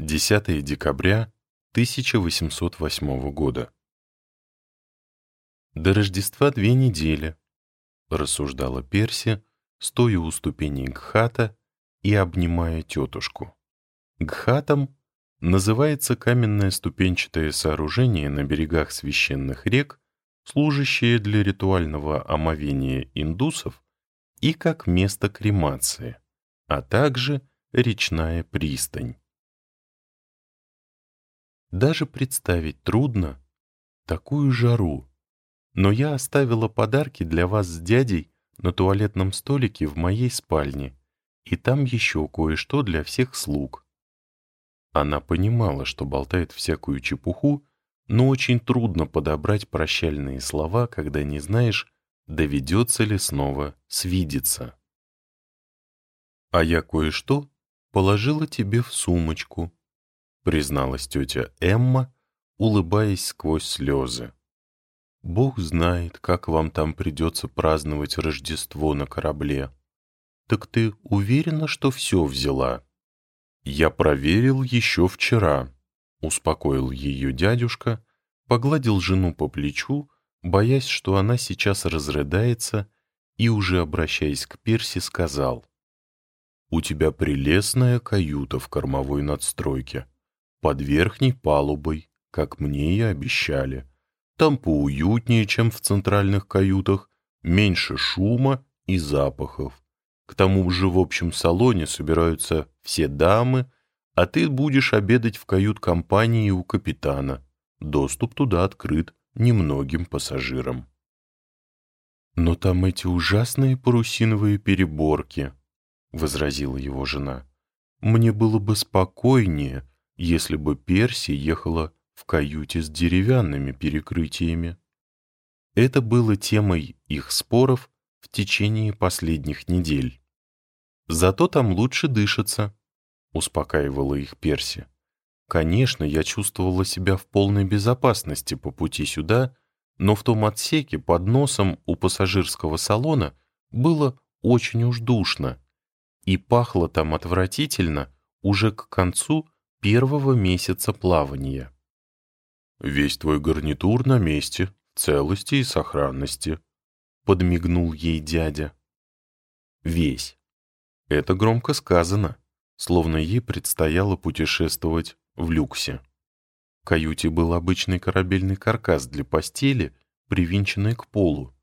10 декабря 1808 года. «До Рождества две недели», — рассуждала Перси, стоя у ступеней Гхата и обнимая тетушку. Гхатом называется каменное ступенчатое сооружение на берегах священных рек, служащее для ритуального омовения индусов и как место кремации, а также речная пристань. Даже представить трудно такую жару. Но я оставила подарки для вас с дядей на туалетном столике в моей спальне, и там еще кое-что для всех слуг. Она понимала, что болтает всякую чепуху, но очень трудно подобрать прощальные слова, когда не знаешь, доведется ли снова свидеться. «А я кое-что положила тебе в сумочку», — призналась тетя Эмма, улыбаясь сквозь слезы. «Бог знает, как вам там придется праздновать Рождество на корабле. Так ты уверена, что все взяла?» «Я проверил еще вчера», — успокоил ее дядюшка, погладил жену по плечу, боясь, что она сейчас разрыдается, и, уже обращаясь к Перси, сказал, «У тебя прелестная каюта в кормовой надстройке под верхней палубой, как мне и обещали. Там поуютнее, чем в центральных каютах, меньше шума и запахов. К тому же в общем салоне собираются все дамы, а ты будешь обедать в кают-компании у капитана. Доступ туда открыт немногим пассажирам. «Но там эти ужасные парусиновые переборки», — возразила его жена. «Мне было бы спокойнее, если бы Перси ехала в каюте с деревянными перекрытиями. Это было темой их споров в течение последних недель. «Зато там лучше дышится», — успокаивала их Перси. Конечно, я чувствовала себя в полной безопасности по пути сюда, но в том отсеке под носом у пассажирского салона было очень уж душно, и пахло там отвратительно уже к концу первого месяца плавания. «Весь твой гарнитур на месте, в целости и сохранности», — подмигнул ей дядя. «Весь». Это громко сказано, словно ей предстояло путешествовать в люксе. В каюте был обычный корабельный каркас для постели, привинченный к полу,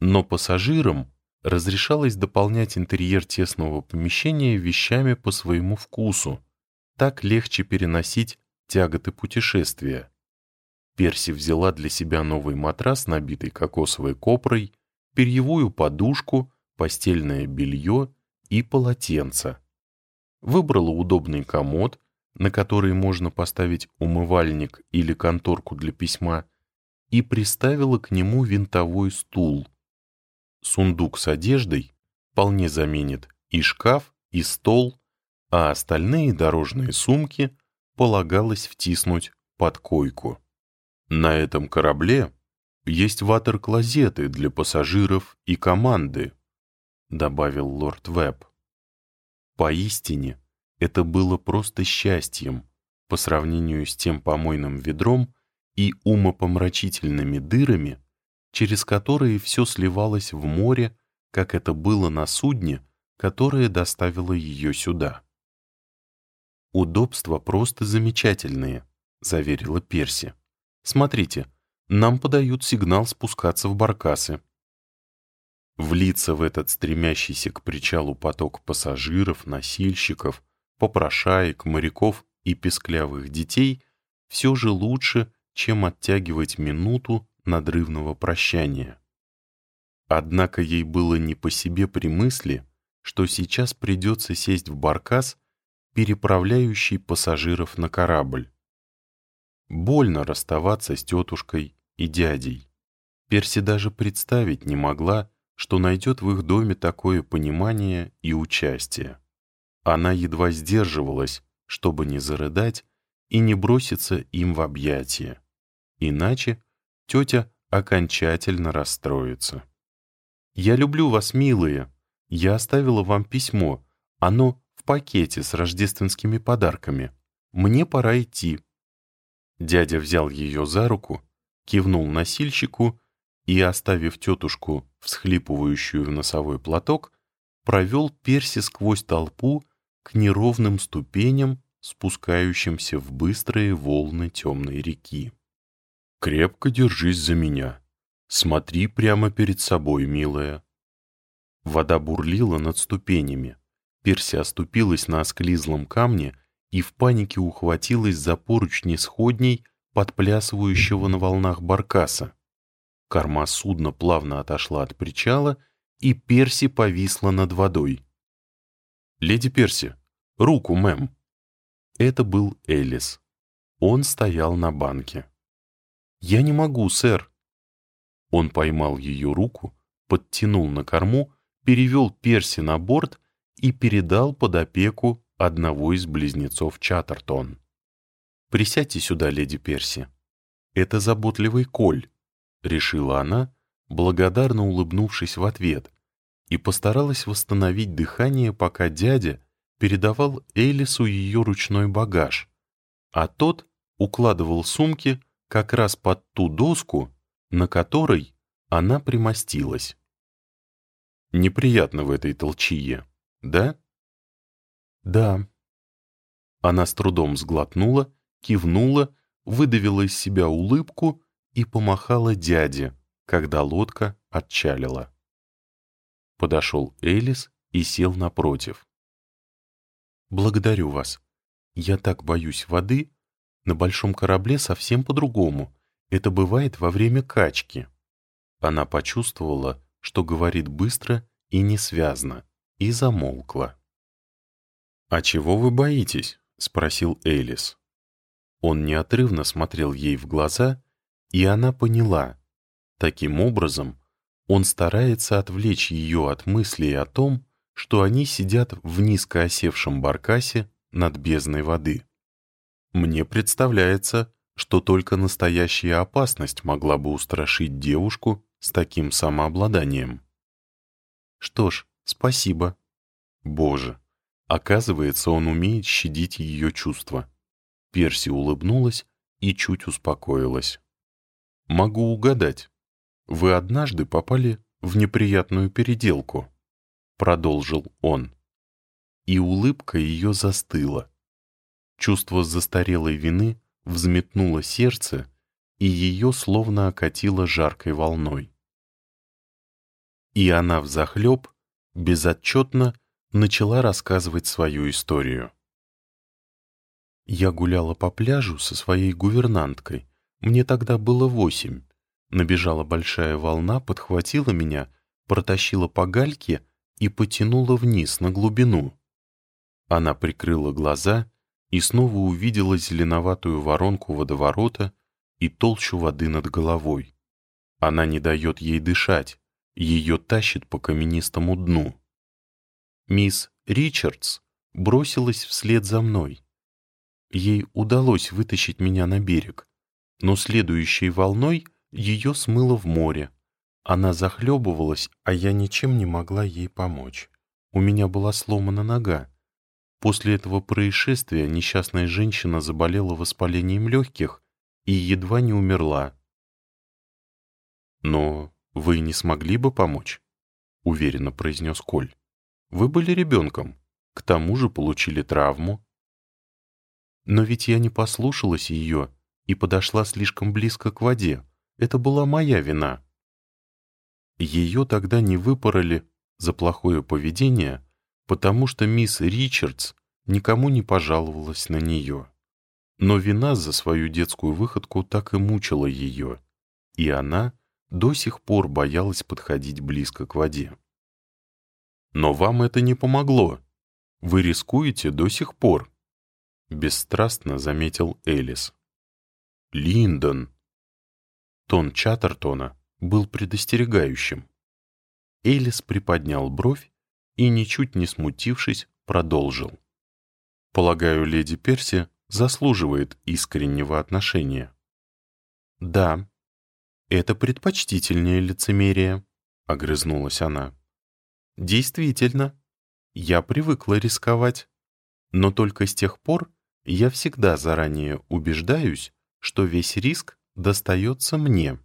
но пассажирам разрешалось дополнять интерьер тесного помещения вещами по своему вкусу, так легче переносить тяготы путешествия. Перси взяла для себя новый матрас, набитый кокосовой копрой, перьевую подушку, постельное белье и полотенце. Выбрала удобный комод, на который можно поставить умывальник или конторку для письма, и приставила к нему винтовой стул. Сундук с одеждой вполне заменит и шкаф, и стол, а остальные дорожные сумки полагалось втиснуть под койку. На этом корабле есть ватер-клозеты для пассажиров и команды, добавил лорд Веб. Поистине, это было просто счастьем по сравнению с тем помойным ведром и умопомрачительными дырами, через которые все сливалось в море, как это было на судне, которое доставило ее сюда. «Удобства просто замечательные», — заверила Перси. «Смотрите, нам подают сигнал спускаться в баркасы». Влиться в этот стремящийся к причалу поток пассажиров, носильщиков, попрошаек, моряков и песклявых детей все же лучше, чем оттягивать минуту надрывного прощания. Однако ей было не по себе при мысли, что сейчас придется сесть в баркас переправляющий пассажиров на корабль. Больно расставаться с тетушкой и дядей. Перси даже представить не могла, что найдет в их доме такое понимание и участие. Она едва сдерживалась, чтобы не зарыдать и не броситься им в объятия. Иначе тетя окончательно расстроится. «Я люблю вас, милые. Я оставила вам письмо. Оно в пакете с рождественскими подарками. мне пора идти». Дядя взял ее за руку, кивнул носильщику и, оставив тетушку, всхлипывающую в носовой платок, провел Перси сквозь толпу к неровным ступеням, спускающимся в быстрые волны темной реки. «Крепко держись за меня. Смотри прямо перед собой, милая». Вода бурлила над ступенями. Перси оступилась на осклизлом камне и в панике ухватилась за поручни сходней, подплясывающего на волнах баркаса. Корма судна плавно отошла от причала, и Перси повисла над водой. «Леди Перси, руку, мэм!» Это был Элис. Он стоял на банке. «Я не могу, сэр». Он поймал ее руку, подтянул на корму, перевел Перси на борт и передал под опеку одного из близнецов Чаттертон. «Присядьте сюда, леди Перси. Это заботливый Коль», — решила она, благодарно улыбнувшись в ответ, и постаралась восстановить дыхание, пока дядя передавал Элису ее ручной багаж, а тот укладывал сумки как раз под ту доску, на которой она примостилась. Неприятно в этой толчье, да? Да. Она с трудом сглотнула, кивнула, выдавила из себя улыбку и помахала дяде, когда лодка отчалила. Подошел Элис и сел напротив. «Благодарю вас. Я так боюсь воды. На большом корабле совсем по-другому. Это бывает во время качки». Она почувствовала, что говорит быстро и несвязно, и замолкла. «А чего вы боитесь?» — спросил Элис. Он неотрывно смотрел ей в глаза, и она поняла. Таким образом, он старается отвлечь ее от мыслей о том, что они сидят в низко осевшем баркасе над бездной воды. Мне представляется, что только настоящая опасность могла бы устрашить девушку с таким самообладанием. Что ж, спасибо. Боже, оказывается, он умеет щадить ее чувства. Перси улыбнулась и чуть успокоилась. «Могу угадать. Вы однажды попали в неприятную переделку». — продолжил он. И улыбка ее застыла. Чувство застарелой вины взметнуло сердце, и ее словно окатило жаркой волной. И она взахлеб, безотчетно, начала рассказывать свою историю. Я гуляла по пляжу со своей гувернанткой. Мне тогда было восемь. Набежала большая волна, подхватила меня, протащила по гальке и потянула вниз на глубину. Она прикрыла глаза и снова увидела зеленоватую воронку водоворота и толщу воды над головой. Она не дает ей дышать, ее тащит по каменистому дну. Мисс Ричардс бросилась вслед за мной. Ей удалось вытащить меня на берег, но следующей волной ее смыло в море, она захлебывалась, а я ничем не могла ей помочь. У меня была сломана нога. После этого происшествия несчастная женщина заболела воспалением легких и едва не умерла. «Но вы не смогли бы помочь?» — уверенно произнес Коль. «Вы были ребенком, к тому же получили травму». «Но ведь я не послушалась ее и подошла слишком близко к воде. Это была моя вина». Ее тогда не выпороли за плохое поведение, потому что мисс Ричардс никому не пожаловалась на нее. Но вина за свою детскую выходку так и мучила ее, и она до сих пор боялась подходить близко к воде. «Но вам это не помогло. Вы рискуете до сих пор», — бесстрастно заметил Элис. «Линдон». Тон Чаттертона был предостерегающим. Элис приподнял бровь и, ничуть не смутившись, продолжил. «Полагаю, леди Перси заслуживает искреннего отношения». «Да, это предпочтительнее лицемерие», — огрызнулась она. «Действительно, я привыкла рисковать, но только с тех пор, я всегда заранее убеждаюсь, что весь риск достается мне.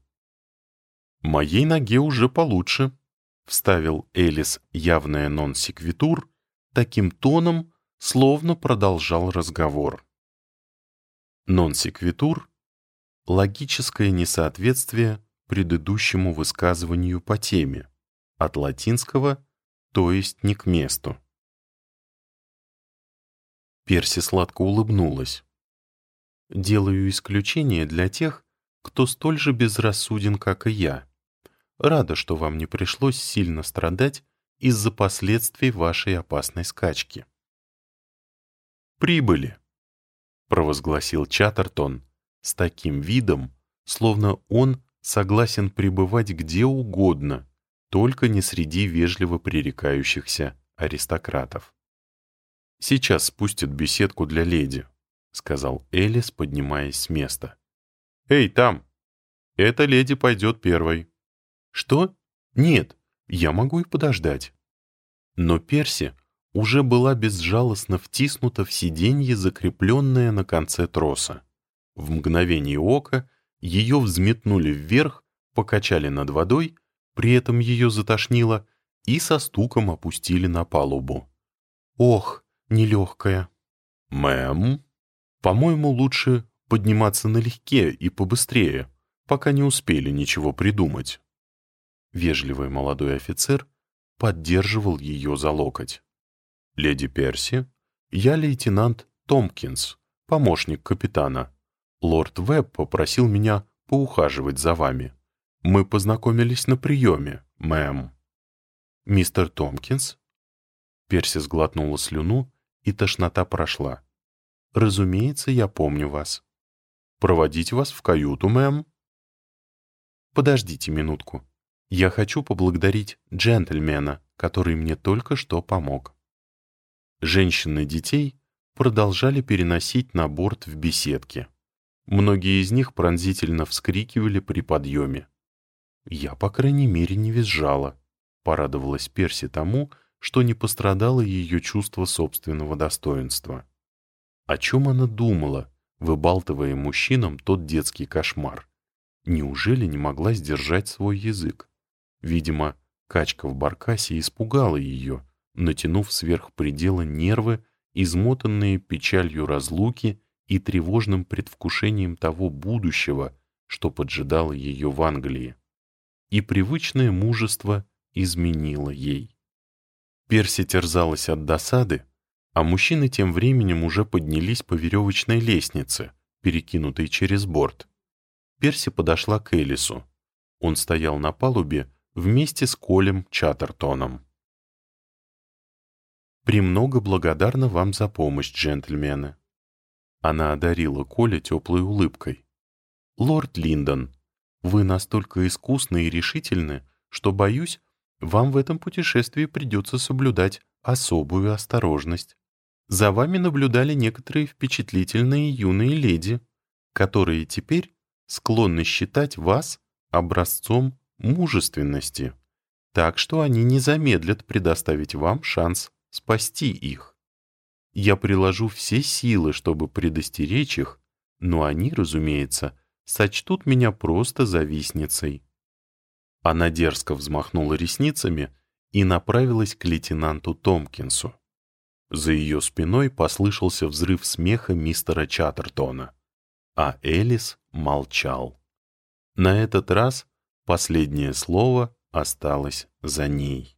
«Моей ноге уже получше», — вставил Элис явное нон-секвитур, таким тоном, словно продолжал разговор. Нон-секвитур — логическое несоответствие предыдущему высказыванию по теме, от латинского «то есть не к месту». Перси сладко улыбнулась. «Делаю исключение для тех, кто столь же безрассуден, как и я. Рада, что вам не пришлось сильно страдать из-за последствий вашей опасной скачки. «Прибыли», — провозгласил Чаттертон с таким видом, словно он согласен пребывать где угодно, только не среди вежливо пререкающихся аристократов. «Сейчас спустят беседку для леди», — сказал Элис, поднимаясь с места. «Эй, там! Эта леди пойдет первой». «Что? Нет, я могу и подождать». Но Перси уже была безжалостно втиснута в сиденье, закрепленное на конце троса. В мгновение ока ее взметнули вверх, покачали над водой, при этом ее затошнило, и со стуком опустили на палубу. «Ох, нелегкая!» «Мэм?» «По-моему, лучше подниматься налегке и побыстрее, пока не успели ничего придумать». Вежливый молодой офицер поддерживал ее за локоть. «Леди Перси, я лейтенант Томпкинс, помощник капитана. Лорд Вебб попросил меня поухаживать за вами. Мы познакомились на приеме, мэм». «Мистер Томпкинс?» Перси сглотнула слюну, и тошнота прошла. «Разумеется, я помню вас. Проводить вас в каюту, мэм?» «Подождите минутку. Я хочу поблагодарить джентльмена, который мне только что помог. Женщины детей продолжали переносить на борт в беседке. Многие из них пронзительно вскрикивали при подъеме. Я, по крайней мере, не визжала. Порадовалась Перси тому, что не пострадало ее чувство собственного достоинства. О чем она думала, выбалтывая мужчинам тот детский кошмар? Неужели не могла сдержать свой язык? Видимо, качка в баркасе испугала ее, натянув сверх предела нервы, измотанные печалью разлуки и тревожным предвкушением того будущего, что поджидало ее в Англии. И привычное мужество изменило ей. Перси терзалась от досады, а мужчины тем временем уже поднялись по веревочной лестнице, перекинутой через борт. Перси подошла к Элису. Он стоял на палубе, вместе с Колем Чаттертоном. «Премного благодарна вам за помощь, джентльмены». Она одарила Коля теплой улыбкой. «Лорд Линдон, вы настолько искусны и решительны, что, боюсь, вам в этом путешествии придется соблюдать особую осторожность. За вами наблюдали некоторые впечатлительные юные леди, которые теперь склонны считать вас образцом мужественности, так что они не замедлят предоставить вам шанс спасти их. Я приложу все силы, чтобы предостеречь их, но они, разумеется, сочтут меня просто завистницей». Она дерзко взмахнула ресницами и направилась к лейтенанту Томпкинсу. За ее спиной послышался взрыв смеха мистера Чаттертона, а Элис молчал. На этот раз Последнее слово осталось за ней.